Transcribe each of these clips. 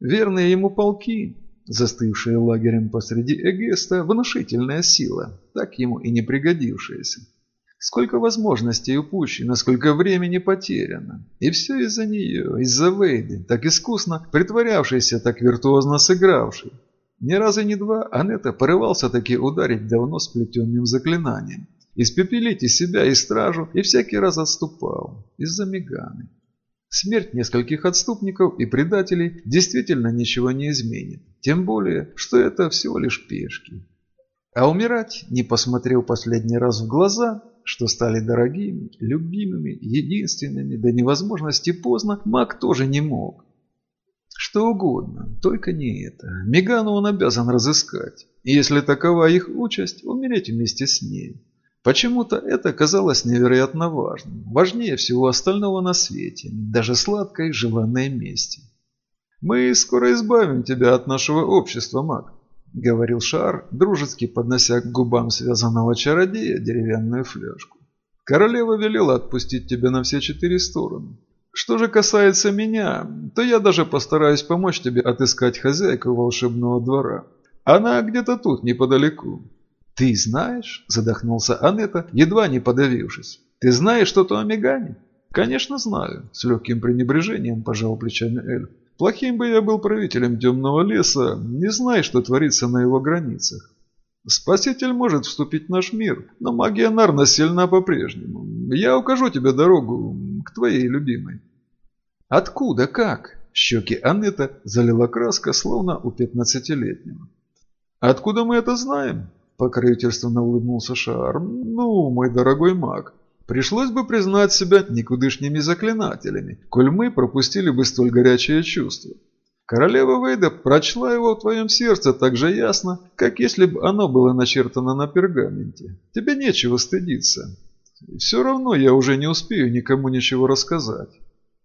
Верные ему полки, застывшие лагерем посреди Эгеста, внушительная сила, так ему и не пригодившаяся. Сколько возможностей упущено, сколько времени потеряно. И все из-за нее, из-за Вейды, так искусно притворявшейся, так виртуозно сыгравшей. Ни разу ни два Анетта порывался таки ударить давно сплетенным заклинанием. Испепелить и себя, и стражу, и всякий раз отступал. Из-за Меганы. Смерть нескольких отступников и предателей действительно ничего не изменит. Тем более, что это всего лишь пешки. А умирать, не посмотрев последний раз в глаза, что стали дорогими, любимыми, единственными, до невозможности поздно, маг тоже не мог. Что угодно, только не это. Мегану он обязан разыскать. И если такова их участь, умереть вместе с ней. Почему-то это казалось невероятно важным, важнее всего остального на свете, даже сладкой желанной мести. «Мы скоро избавим тебя от нашего общества, маг», — говорил Шар, дружески поднося к губам связанного чародея деревянную фляжку. «Королева велела отпустить тебя на все четыре стороны. Что же касается меня, то я даже постараюсь помочь тебе отыскать хозяйку волшебного двора. Она где-то тут, неподалеку. «Ты знаешь?» – задохнулся Анетта, едва не подавившись. «Ты знаешь что-то о Мегане?» «Конечно знаю», – с легким пренебрежением пожал плечами эльф. «Плохим бы я был правителем темного леса, не зная, что творится на его границах. Спаситель может вступить в наш мир, но магия Нарна сильна по-прежнему. Я укажу тебе дорогу к твоей любимой». «Откуда? Как?» Щеки Аннета залила краска, словно у пятнадцатилетнего. «Откуда мы это знаем?» Покровительственно улыбнулся Шар. «Ну, мой дорогой маг, пришлось бы признать себя никудышними заклинателями, коль мы пропустили бы столь горячее чувство. Королева Вейда прочла его в твоем сердце так же ясно, как если бы оно было начертано на пергаменте. Тебе нечего стыдиться. Все равно я уже не успею никому ничего рассказать.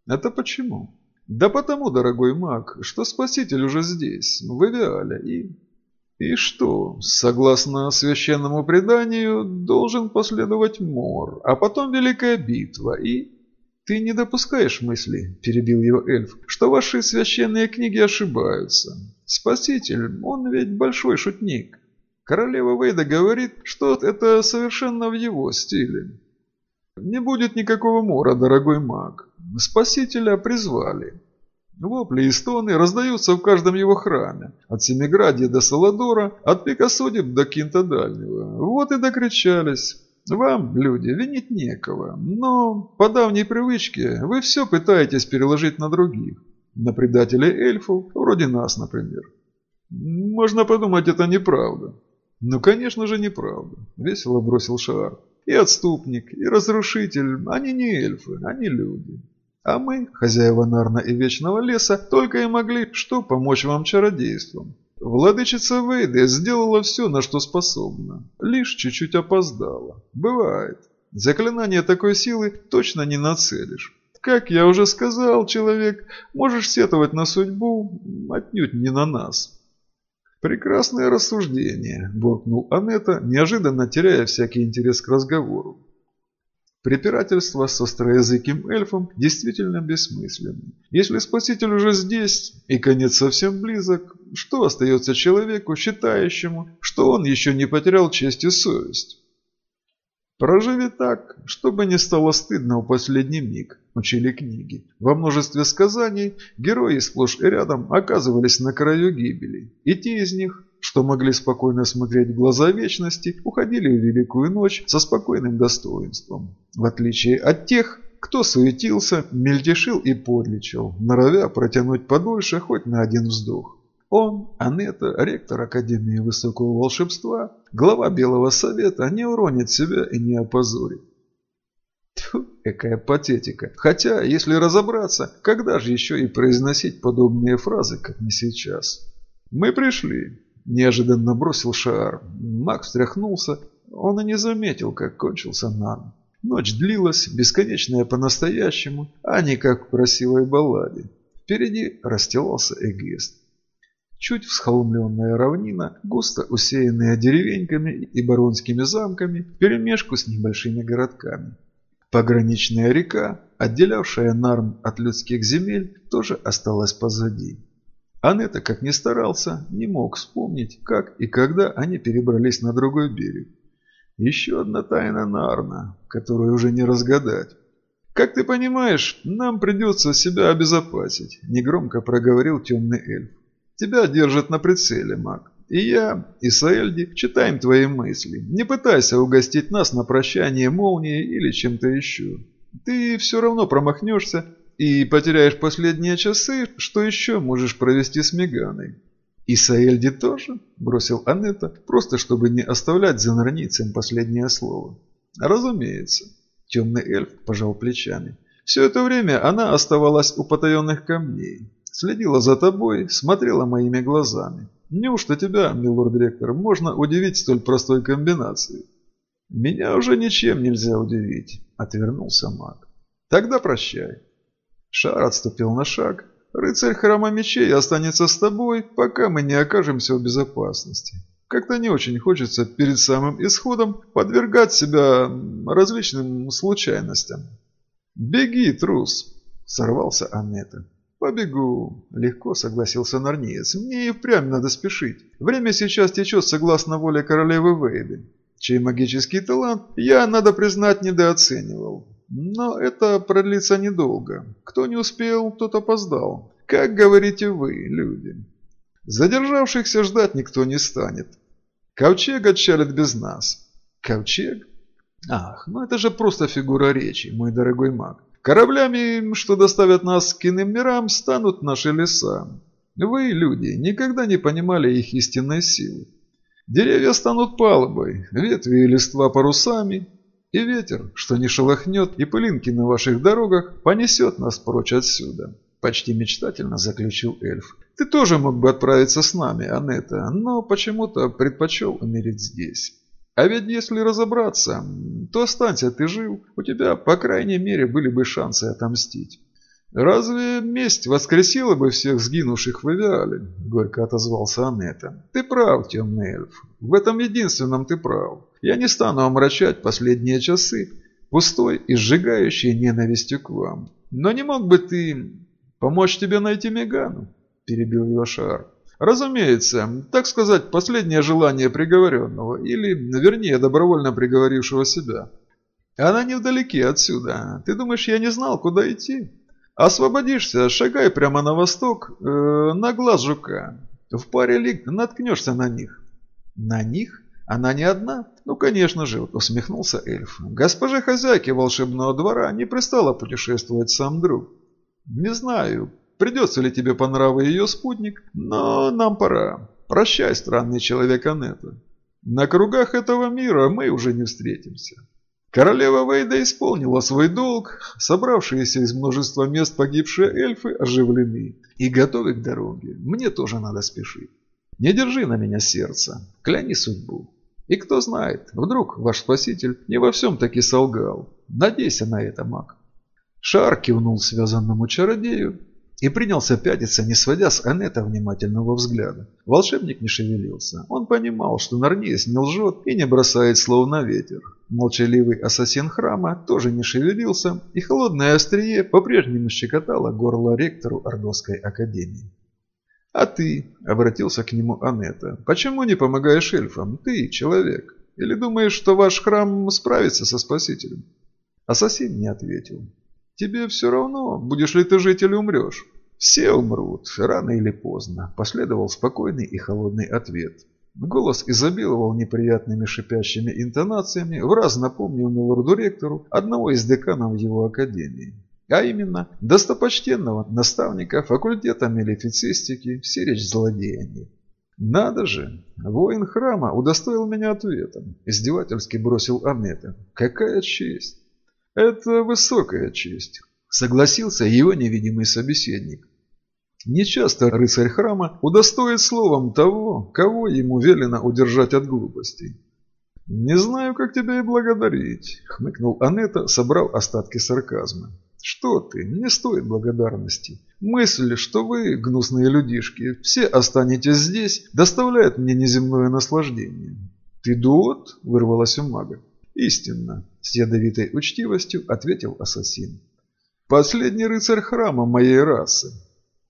Это почему? Да потому, дорогой маг, что Спаситель уже здесь, в Эвиале, и и что, согласно священному преданию, должен последовать мор, а потом великая битва, и... «Ты не допускаешь мысли», – перебил его эльф, – «что ваши священные книги ошибаются. Спаситель, он ведь большой шутник. Королева Вейда говорит, что это совершенно в его стиле. Не будет никакого мора, дорогой маг. Спасителя призвали. Вопли и стоны раздаются в каждом его храме, от Семиградия до Саладора, от Пикасодип до Кинта Дальнего. Вот и докричались. Вам, люди, винить некого, но по давней привычке вы все пытаетесь переложить на других. На предателей эльфов, вроде нас, например. Можно подумать, это неправда. Ну, конечно же, неправда, весело бросил Шаар. И отступник, и разрушитель, они не эльфы, они люди. А мы, хозяева Нарна и Вечного Леса, только и могли что помочь вам чародейством. Владычица Вейды сделала все, на что способна. Лишь чуть-чуть опоздала. Бывает. Заклинание такой силы точно не нацелишь. Как я уже сказал, человек, можешь сетовать на судьбу, отнюдь не на нас. Прекрасное рассуждение, буркнул Анетта, неожиданно теряя всякий интерес к разговору. Препирательство с остроязыким эльфом действительно бессмысленно. Если спаситель уже здесь и конец совсем близок, что остается человеку, считающему, что он еще не потерял честь и совесть? Проживи так, чтобы не стало стыдно в последний миг, учили книги. Во множестве сказаний герои сплошь и рядом оказывались на краю гибели. И те из них, что могли спокойно смотреть в глаза вечности, уходили в великую ночь со спокойным достоинством. В отличие от тех, кто суетился, мельтешил и подлечил, норовя протянуть подольше хоть на один вздох. Он, Анетта, ректор Академии Высокого Волшебства, глава Белого Совета, не уронит себя и не опозорит. Тьфу, какая патетика. Хотя, если разобраться, когда же еще и произносить подобные фразы, как не сейчас? Мы пришли. Неожиданно бросил Шаар. Маг встряхнулся. Он и не заметил, как кончился Нан. Ночь длилась, бесконечная по-настоящему, а не как в красивой балладе. Впереди расстилался Эгест. Чуть всхолмленная равнина, густо усеянная деревеньками и баронскими замками, перемешку с небольшими городками. Пограничная река, отделявшая Нарм от людских земель, тоже осталась позади. Анетта, как ни старался, не мог вспомнить, как и когда они перебрались на другой берег. Еще одна тайна Нарна, которую уже не разгадать. «Как ты понимаешь, нам придется себя обезопасить», – негромко проговорил темный эльф. «Тебя держат на прицеле, маг. И я, и Саэльди читаем твои мысли. Не пытайся угостить нас на прощание молнией или чем-то еще. Ты все равно промахнешься и потеряешь последние часы, что еще можешь провести с Меганой. «И Саэльди тоже?» – бросил Анетта, просто чтобы не оставлять за нарницем последнее слово. «Разумеется». Темный эльф пожал плечами. «Все это время она оставалась у потаенных камней. Следила за тобой, смотрела моими глазами. Неужто тебя, милорд-ректор, можно удивить столь простой комбинацией?» «Меня уже ничем нельзя удивить», – отвернулся маг. «Тогда прощай». Шар отступил на шаг, Рыцарь храма мечей останется с тобой, пока мы не окажемся в безопасности. Как-то не очень хочется перед самым исходом подвергать себя различным случайностям. «Беги, трус!» – сорвался Аннета. «Побегу», – легко согласился Нарниец. «Мне и впрямь надо спешить. Время сейчас течет согласно воле королевы Вейды, чей магический талант я, надо признать, недооценивал. Но это продлится недолго. Кто не успел, тот опоздал. Как говорите вы, люди. Задержавшихся ждать никто не станет. Ковчег отчалит без нас. Ковчег? Ах, ну это же просто фигура речи, мой дорогой маг. Кораблями, что доставят нас к иным мирам, станут наши леса. Вы, люди, никогда не понимали их истинной силы. Деревья станут палубой, ветви и листва парусами, и ветер, что не шелохнет, и пылинки на ваших дорогах, понесет нас прочь отсюда. Почти мечтательно заключил эльф. Ты тоже мог бы отправиться с нами, Анетта, но почему-то предпочел умереть здесь. А ведь если разобраться, то останься ты жив, у тебя, по крайней мере, были бы шансы отомстить. «Разве месть воскресила бы всех сгинувших в Эвиале?» – горько отозвался Анетта. «Ты прав, темный эльф. В этом единственном ты прав. Я не стану омрачать последние часы, пустой и сжигающей ненавистью к вам. Но не мог бы ты помочь тебе найти Мегану?» – перебил его Шар. «Разумеется, так сказать, последнее желание приговоренного, или, вернее, добровольно приговорившего себя. Она невдалеке отсюда. Ты думаешь, я не знал, куда идти?» Освободишься, шагай прямо на восток, э, на глаз жука. В паре лиг наткнешься на них. На них? Она не одна? Ну, конечно же, усмехнулся эльф. Госпоже хозяйке волшебного двора не пристало путешествовать сам друг. Не знаю, придется ли тебе по нраву ее спутник, но нам пора. Прощай, странный человек Анетта. На кругах этого мира мы уже не встретимся. Королева Вейда исполнила свой долг, собравшиеся из множества мест погибшие эльфы оживлены и готовы к дороге. Мне тоже надо спешить. Не держи на меня сердце, кляни судьбу. И кто знает, вдруг ваш спаситель не во всем таки солгал. Надейся на это, маг. Шар кивнул связанному чародею и принялся пятиться, не сводя с Анетта внимательного взгляда. Волшебник не шевелился. Он понимал, что Нарниес не лжет и не бросает слов на ветер. Молчаливый ассасин храма тоже не шевелился, и холодное острие по-прежнему щекотало горло ректору Ордовской академии. «А ты?» – обратился к нему Анетта. «Почему не помогаешь эльфам? Ты человек. Или думаешь, что ваш храм справится со Спасителем?» Ассасин не ответил. «Тебе все равно, будешь ли ты жить или умрешь?» «Все умрут, рано или поздно», – последовал спокойный и холодный ответ. Голос изобиловал неприятными шипящими интонациями, в раз напомнил милорду-ректору одного из деканов его академии. А именно, достопочтенного наставника факультета мелифицистики Сирич Злодеяний. «Надо же! Воин храма удостоил меня ответом!» – издевательски бросил Амета. «Какая честь!» «Это высокая честь!» – согласился его невидимый собеседник. Нечасто рыцарь храма удостоит словом того, кого ему велено удержать от глупостей. «Не знаю, как тебя и благодарить», — хмыкнул Анетта, собрав остатки сарказма. «Что ты, не стоит благодарности. Мысль, что вы, гнусные людишки, все останетесь здесь, доставляет мне неземное наслаждение». «Ты дуот?» — вырвалась у мага. «Истинно», — с ядовитой учтивостью ответил ассасин. «Последний рыцарь храма моей расы.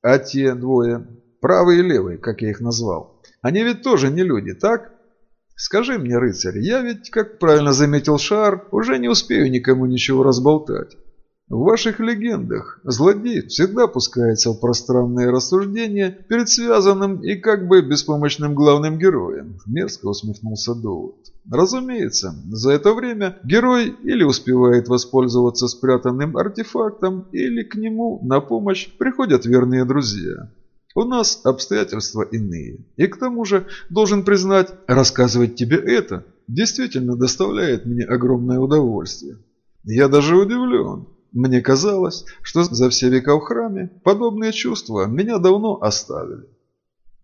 «А те двое?» – Правый и левый, как я их назвал. Они ведь тоже не люди, так? Скажи мне, рыцарь, я ведь, как правильно заметил Шар, уже не успею никому ничего разболтать. В ваших легендах злодей всегда пускается в пространные рассуждения перед связанным и как бы беспомощным главным героем, мерзко усмехнулся Доуд. Разумеется, за это время герой или успевает воспользоваться спрятанным артефактом, или к нему на помощь приходят верные друзья. У нас обстоятельства иные. И к тому же, должен признать, рассказывать тебе это действительно доставляет мне огромное удовольствие. Я даже удивлен. Мне казалось, что за все века в храме подобные чувства меня давно оставили.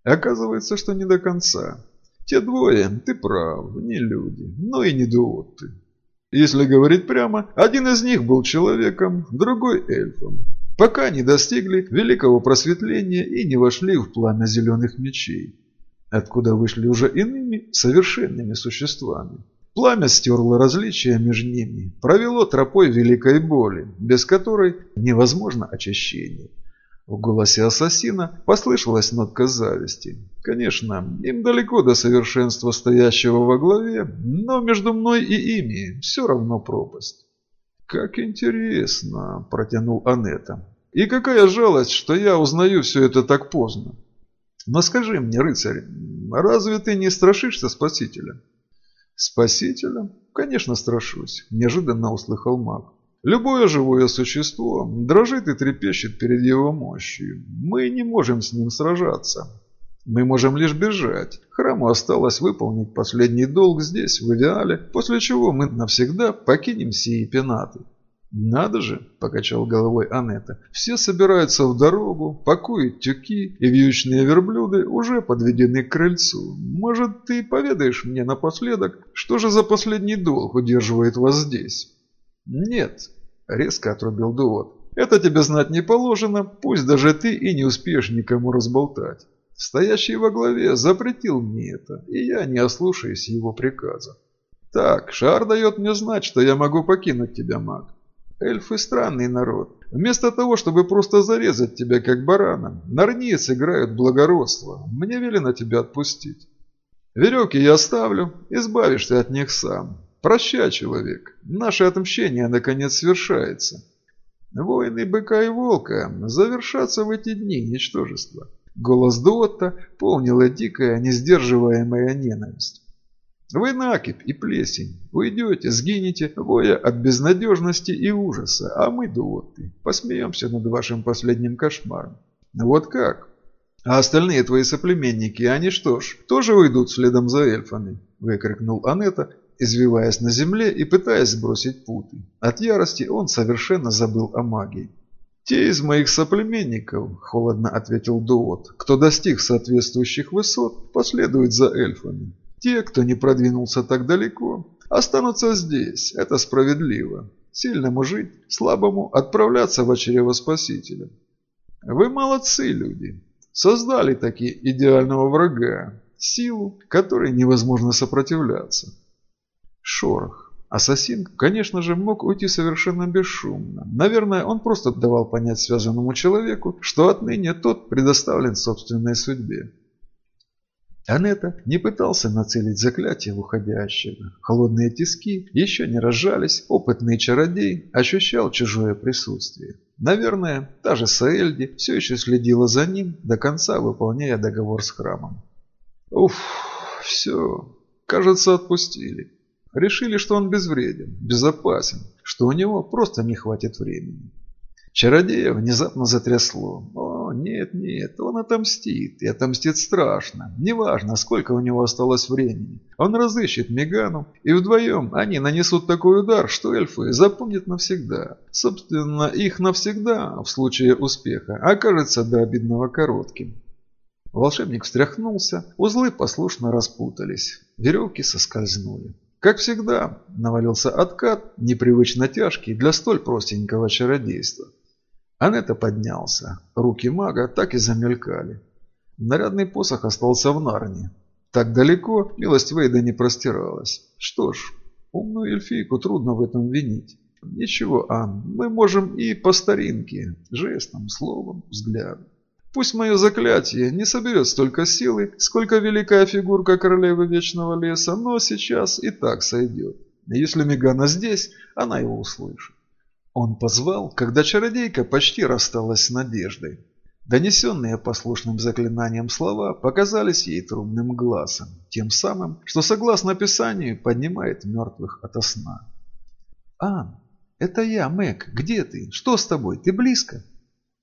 Оказывается, что не до конца. Те двое, ты прав, не люди, но и не дуоты. Если говорить прямо, один из них был человеком, другой эльфом, пока не достигли великого просветления и не вошли в пламя зеленых мечей, откуда вышли уже иными совершенными существами. Пламя стерло различия между ними, провело тропой великой боли, без которой невозможно очищение. В голосе ассасина послышалась нотка зависти. Конечно, им далеко до совершенства стоящего во главе, но между мной и ими все равно пропасть. «Как интересно!» – протянул Анетта. «И какая жалость, что я узнаю все это так поздно. Но скажи мне, рыцарь, разве ты не страшишься Спасителя?» Спасителя? Конечно, страшусь, неожиданно услыхал маг. Любое живое существо дрожит и трепещет перед его мощью. Мы не можем с ним сражаться. Мы можем лишь бежать. Храму осталось выполнить последний долг здесь, в Эвиале, после чего мы навсегда покинем сии пенаты. «Надо же!» – покачал головой Анетта. «Все собираются в дорогу, пакуют тюки, и вьючные верблюды уже подведены к крыльцу. Может, ты поведаешь мне напоследок, что же за последний долг удерживает вас здесь?» «Нет», – резко отрубил Дуот. «Это тебе знать не положено, пусть даже ты и не успеешь никому разболтать. Стоящий во главе запретил мне это, и я не ослушаюсь его приказа. Так, Шар дает мне знать, что я могу покинуть тебя, маг. Эльфы странный народ. Вместо того, чтобы просто зарезать тебя как барана, нарниец играют благородство. Мне велено тебя отпустить. Веревки я оставлю, избавишься от них сам. Прощай, человек. Наше отмщение наконец свершается. Войны быка и волка завершатся в эти дни ничтожества. Голос Дотта полнила дикая, несдерживаемая ненависть. Вы накипь и плесень. Уйдете, сгинете, воя от безнадежности и ужаса, а мы, дуоты, посмеемся над вашим последним кошмаром. Вот как? А остальные твои соплеменники, они что ж, тоже уйдут следом за эльфами? Выкрикнул Анетта, извиваясь на земле и пытаясь сбросить путы. От ярости он совершенно забыл о магии. «Те из моих соплеменников», – холодно ответил Дуот, – «кто достиг соответствующих высот, последует за эльфами. Те, кто не продвинулся так далеко, останутся здесь. Это справедливо. Сильному жить, слабому отправляться в очерево Спасителя. Вы молодцы, люди. Создали таки идеального врага, силу, которой невозможно сопротивляться. Шорох. Ассасин, конечно же, мог уйти совершенно бесшумно. Наверное, он просто давал понять связанному человеку, что отныне тот предоставлен собственной судьбе. Анетта не пытался нацелить заклятие в уходящего. Холодные тиски еще не разжались, опытный чародей ощущал чужое присутствие. Наверное, та же Саэльди все еще следила за ним, до конца выполняя договор с храмом. Уф, все, кажется, отпустили. Решили, что он безвреден, безопасен, что у него просто не хватит времени. Чародея внезапно затрясло. Нет, нет, он отомстит, и отомстит страшно. Неважно, сколько у него осталось времени. Он разыщет Мегану, и вдвоем они нанесут такой удар, что эльфы запомнят навсегда. Собственно, их навсегда, в случае успеха, окажется до обидного коротким. Волшебник встряхнулся, узлы послушно распутались, веревки соскользнули. Как всегда, навалился откат, непривычно тяжкий для столь простенького чародейства. Анетта поднялся. Руки мага так и замелькали. Нарядный посох остался в Нарне. Так далеко милость Вейда не простиралась. Что ж, умную эльфийку трудно в этом винить. Ничего, Ан, мы можем и по старинке, жестом, словом, взглядом. Пусть мое заклятие не соберет столько силы, сколько великая фигурка королевы Вечного Леса, но сейчас и так сойдет. Если Мегана здесь, она его услышит. Он позвал, когда чародейка почти рассталась с надеждой. Донесенные послушным заклинанием слова показались ей трудным глазом, тем самым, что, согласно Писанию, поднимает мертвых ото сна. «Ан, это я, Мэг, где ты? Что с тобой? Ты близко?»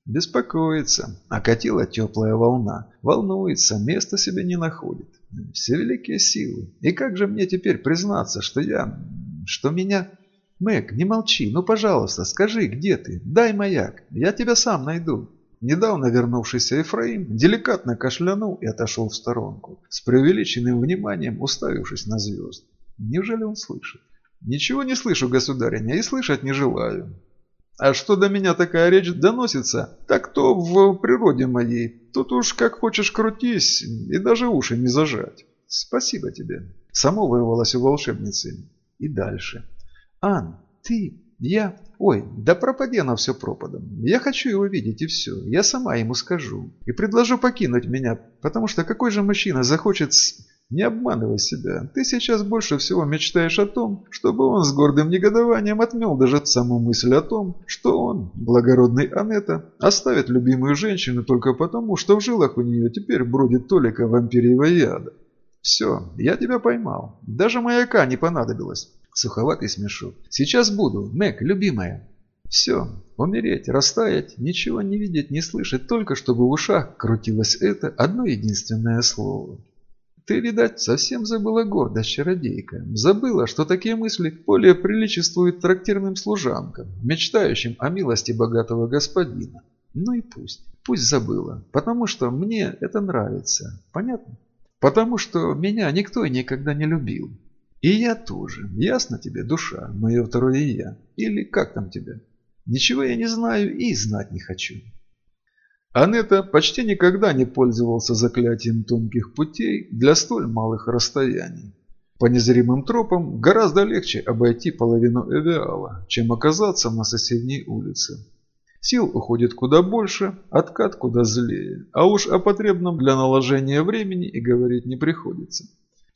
Беспокоится. Окатила теплая волна. Волнуется, места себе не находит. Все великие силы. И как же мне теперь признаться, что я... что меня... Мэг, не молчи, ну пожалуйста, скажи, где ты? Дай маяк, я тебя сам найду. Недавно вернувшийся Ефраим деликатно кашлянул и отошел в сторонку, с преувеличенным вниманием уставившись на звезд. Неужели он слышит? «Ничего не слышу, государиня, и слышать не желаю. А что до меня такая речь доносится, так то в природе моей. Тут уж как хочешь крутись, и даже уши не зажать. Спасибо тебе». Само вырвалось у волшебницы. И дальше. «Ан, ты, я, Ой, да пропади она все пропадом. Я хочу его видеть и все. Я сама ему скажу. И предложу покинуть меня, потому что какой же мужчина захочет... Не обманывай себя. Ты сейчас больше всего мечтаешь о том, чтобы он с гордым негодованием отмел даже саму мысль о том, что он, благородный Анетта, оставит любимую женщину только потому, что в жилах у нее теперь бродит толика вампирьего яда. Все, я тебя поймал. Даже маяка не понадобилось. Суховатый смешок. «Сейчас буду, Мэг, любимая». Все, умереть, растаять, ничего не видеть, не слышать, только чтобы в ушах крутилось это одно единственное слово. Ты, видать, совсем забыла гордость, чародейка. Забыла, что такие мысли более приличествуют трактирным служанкам, мечтающим о милости богатого господина. Ну и пусть, пусть забыла, потому что мне это нравится. Понятно? Потому что меня никто никогда не любил. И я тоже. Ясно тебе, душа, мое второе я? Или как там тебя? Ничего я не знаю и знать не хочу. Анетта почти никогда не пользовался заклятием тонких путей для столь малых расстояний. По незримым тропам гораздо легче обойти половину Эвиала, чем оказаться на соседней улице. Сил уходит куда больше, откат куда злее, а уж о потребном для наложения времени и говорить не приходится.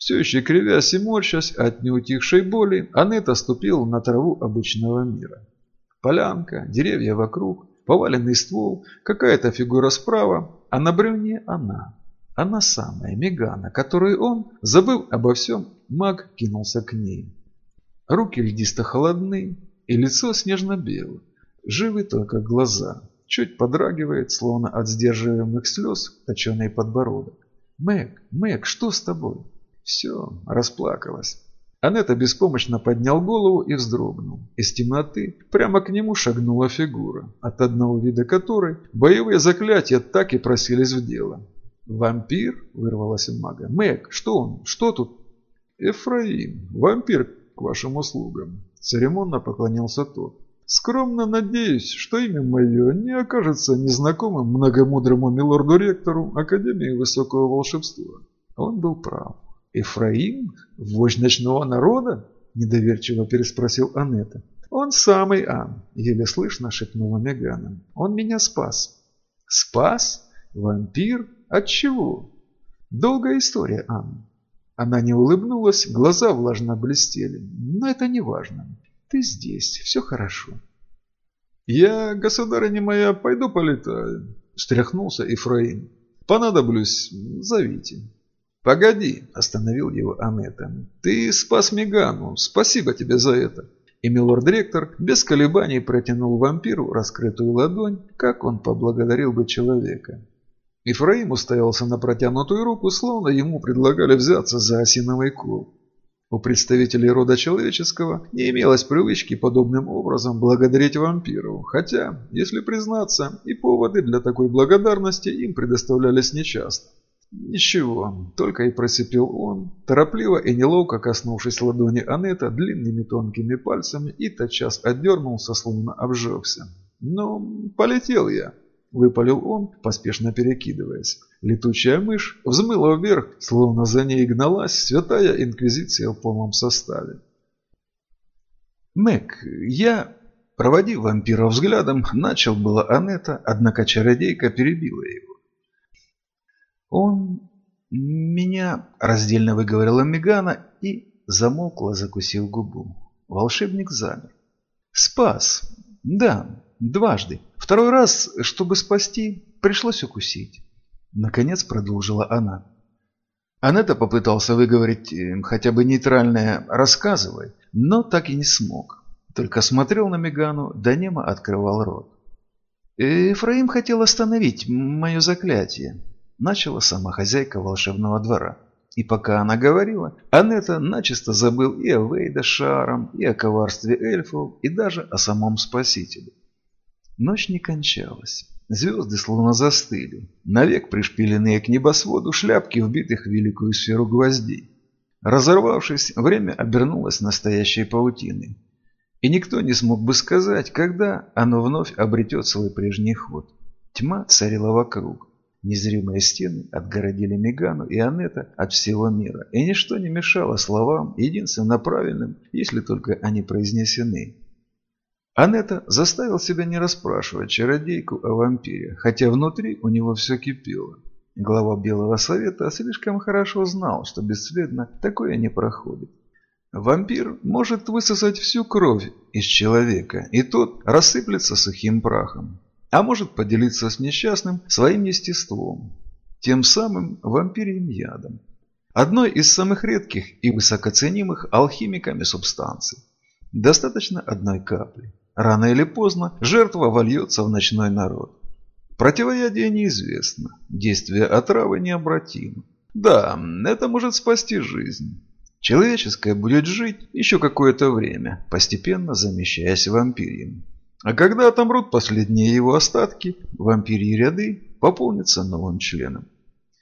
Все еще кривясь и морщась от неутихшей боли, Анетта ступила на траву обычного мира. Полянка, деревья вокруг, поваленный ствол, какая-то фигура справа, а на бревне она. Она самая, Мегана, которую он, забыв обо всем, маг кинулся к ней. Руки льдисто холодны, и лицо снежно-белое. Живы только глаза. Чуть подрагивает, словно от сдерживаемых слез, точеный подбородок. «Мэг, Мэг, что с тобой?» Все, расплакалась. Анетта беспомощно поднял голову и вздрогнул. Из темноты прямо к нему шагнула фигура, от одного вида которой боевые заклятия так и просились в дело. «Вампир?» – вырвалась у мага. «Мэг, что он? Что тут?» «Эфраим, вампир к вашим услугам», – церемонно поклонился тот. «Скромно надеюсь, что имя мое не окажется незнакомым многомудрому милорду-ректору Академии Высокого Волшебства». Он был прав. «Эфраим? Вождь ночного народа?» – недоверчиво переспросил Анетта. «Он самый Ан», – еле слышно шепнула Мегана. «Он меня спас». «Спас? Вампир? От чего?» «Долгая история, Ан». Она не улыбнулась, глаза влажно блестели. «Но это не важно. Ты здесь, все хорошо». «Я, государыня моя, пойду полетаю», – встряхнулся Ефраим. «Понадоблюсь, зовите». «Погоди», – остановил его Анетта. «Ты спас Мегану. Спасибо тебе за это». И милорд-ректор без колебаний протянул вампиру раскрытую ладонь, как он поблагодарил бы человека. Ифраим уставился на протянутую руку, словно ему предлагали взяться за осиновый кол. У представителей рода человеческого не имелось привычки подобным образом благодарить вампиру, хотя, если признаться, и поводы для такой благодарности им предоставлялись нечасто. «Ничего», — только и просипел он, торопливо и неловко коснувшись ладони Анетта длинными тонкими пальцами и тотчас отдернулся, словно обжегся. «Ну, полетел я», — выпалил он, поспешно перекидываясь. Летучая мышь взмыла вверх, словно за ней гналась святая инквизиция в полном составе. «Мэг, я...» Проводив вампира взглядом, начал было Анетта, однако чародейка перебила его. Он меня раздельно выговорила Мегана и замолкла, закусив губу. Волшебник замер. Спас. Да, дважды. Второй раз, чтобы спасти, пришлось укусить. Наконец продолжила она. Анетта попытался выговорить э, хотя бы нейтральное «рассказывай», но так и не смог. Только смотрел на Мегану, да немо открывал рот. «Ефраим хотел остановить мое заклятие», – начала сама хозяйка волшебного двора. И пока она говорила, Анетта начисто забыл и о Вейда Шаром, и о коварстве эльфов, и даже о самом Спасителе. Ночь не кончалась. Звезды словно застыли, навек пришпиленные к небосводу шляпки, вбитых в великую сферу гвоздей. Разорвавшись, время обернулось настоящей паутиной. И никто не смог бы сказать, когда оно вновь обретет свой прежний ход. Тьма царила вокруг. Незримые стены отгородили Мегану и Анетта от всего мира, и ничто не мешало словам, единственно правильным, если только они произнесены. Анетта заставил себя не расспрашивать чародейку о вампире, хотя внутри у него все кипело. Глава Белого Совета слишком хорошо знал, что бесследно такое не проходит. Вампир может высосать всю кровь из человека, и тот рассыплется сухим прахом. А может поделиться с несчастным своим естеством, тем самым вампирьим ядом. Одной из самых редких и высокоценимых алхимиками субстанций. Достаточно одной капли. Рано или поздно жертва вольется в ночной народ. Противоядие неизвестно, действие отравы необратимо. Да, это может спасти жизнь. Человеческое будет жить еще какое-то время, постепенно замещаясь вампирием. А когда отомрут последние его остатки, вампирьи ряды пополнятся новым членом.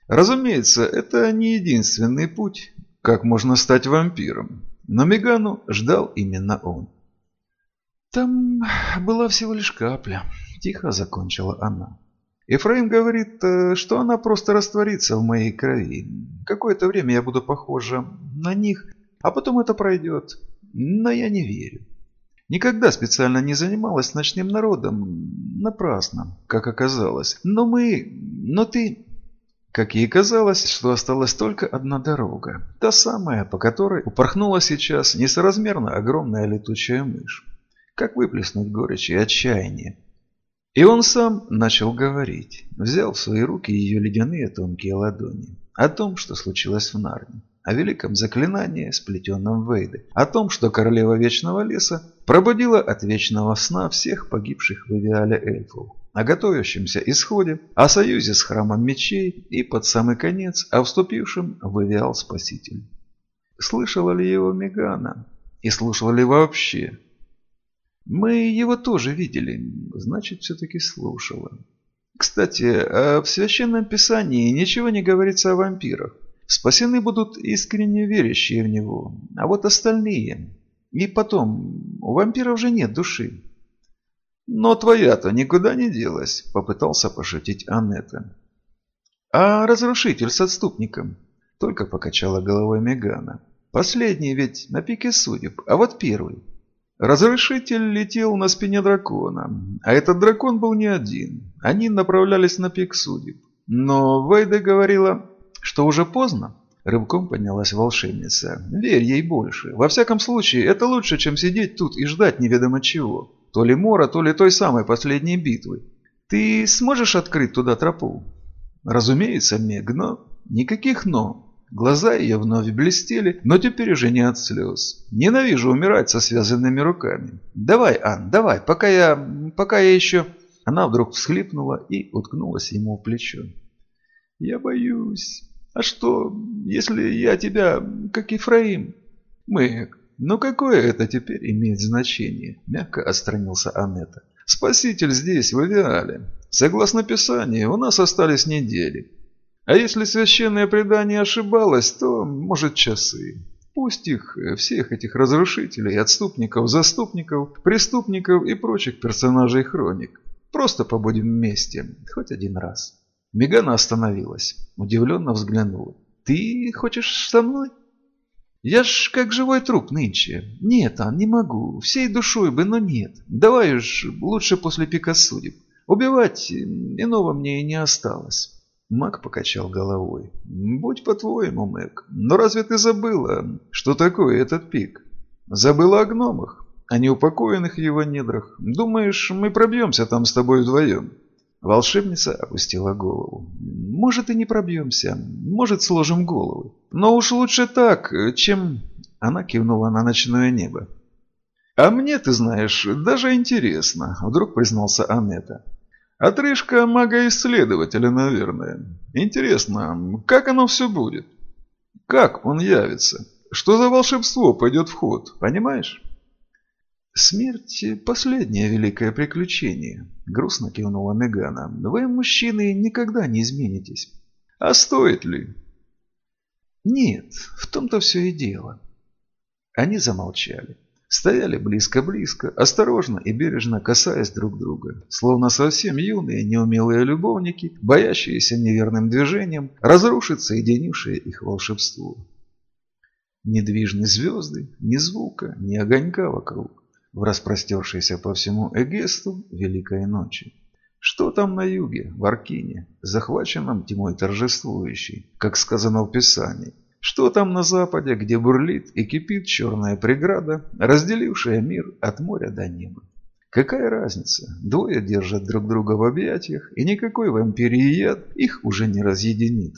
Разумеется, это не единственный путь, как можно стать вампиром. Но Мегану ждал именно он. «Там была всего лишь капля», – тихо закончила она. «Ефраим говорит, э, что она просто растворится в моей крови. Какое-то время я буду похожа на них, а потом это пройдет. Но я не верю. Никогда специально не занималась ночным народом. Напрасно, как оказалось. Но мы... Но ты... Как ей казалось, что осталась только одна дорога. Та самая, по которой упорхнула сейчас несоразмерно огромная летучая мышь как выплеснуть горечь и отчаяние. И он сам начал говорить, взял в свои руки ее ледяные тонкие ладони, о том, что случилось в Нарне, о великом заклинании, сплетенном в Вейде, о том, что королева Вечного Леса пробудила от вечного сна всех погибших в Ивиале эльфов, о готовящемся исходе, о союзе с храмом мечей и под самый конец о вступившем в Ивиал Спаситель. Слышала ли его Мегана? И слушала ли вообще? Мы его тоже видели, значит, все-таки слушала. Кстати, а в Священном Писании ничего не говорится о вампирах. Спасены будут искренне верящие в него, а вот остальные... И потом, у вампиров же нет души. Но твоя-то никуда не делась, попытался пошутить Аннета. А разрушитель с отступником? Только покачала головой Мегана. Последний ведь на пике судеб, а вот первый. Разрешитель летел на спине дракона, а этот дракон был не один. Они направлялись на пик судеб. Но Вейда говорила, что уже поздно. Рывком поднялась волшебница. Верь ей больше. Во всяком случае, это лучше, чем сидеть тут и ждать неведомо чего. То ли Мора, то ли той самой последней битвы. Ты сможешь открыть туда тропу? Разумеется, Мег, но... Никаких «но». Глаза ее вновь блестели, но теперь уже не от слез. Ненавижу умирать со связанными руками. Давай, Ан, давай, пока я... пока я еще... Она вдруг всхлипнула и уткнулась ему в плечо. Я боюсь. А что, если я тебя, как Ефраим? Мэг, ну какое это теперь имеет значение? Мягко отстранился Анетта. Спаситель здесь, в Авиале. Согласно Писанию, у нас остались недели. А если священное предание ошибалось, то, может, часы. Пусть их, э, всех этих разрушителей, отступников, заступников, преступников и прочих персонажей хроник. Просто побудем вместе, хоть один раз. Мегана остановилась, удивленно взглянула. «Ты хочешь со мной?» «Я ж как живой труп нынче. Нет, Ан, не могу. Всей душой бы, но нет. Давай уж лучше после пика судеб. Убивать иного мне и не осталось». Мак покачал головой. «Будь по-твоему, Мэг, но разве ты забыла, что такое этот пик? Забыла о гномах, о неупокоенных в его недрах. Думаешь, мы пробьемся там с тобой вдвоем?» Волшебница опустила голову. «Может, и не пробьемся. Может, сложим головы. Но уж лучше так, чем...» Она кивнула на ночное небо. «А мне, ты знаешь, даже интересно», — вдруг признался Анетта. Отрыжка мага-исследователя, наверное. Интересно, как оно все будет? Как он явится? Что за волшебство пойдет в ход, понимаешь? «Смерть – последнее великое приключение», – грустно кивнула Мегана. «Вы, мужчины, никогда не изменитесь». «А стоит ли?» «Нет, в том-то все и дело». Они замолчали. Стояли близко-близко, осторожно и бережно касаясь друг друга, словно совсем юные, неумелые любовники, боящиеся неверным движением разрушить соединившее их волшебство. Недвижны звезды, ни звука, ни огонька вокруг, в распростершейся по всему Эгесту великой ночи. Что там на юге, в Аркине, захваченном тьмой торжествующей, как сказано в Писании, что там на западе, где бурлит и кипит черная преграда, разделившая мир от моря до неба? Какая разница? Двое держат друг друга в объятиях, и никакой вампирий яд их уже не разъединит.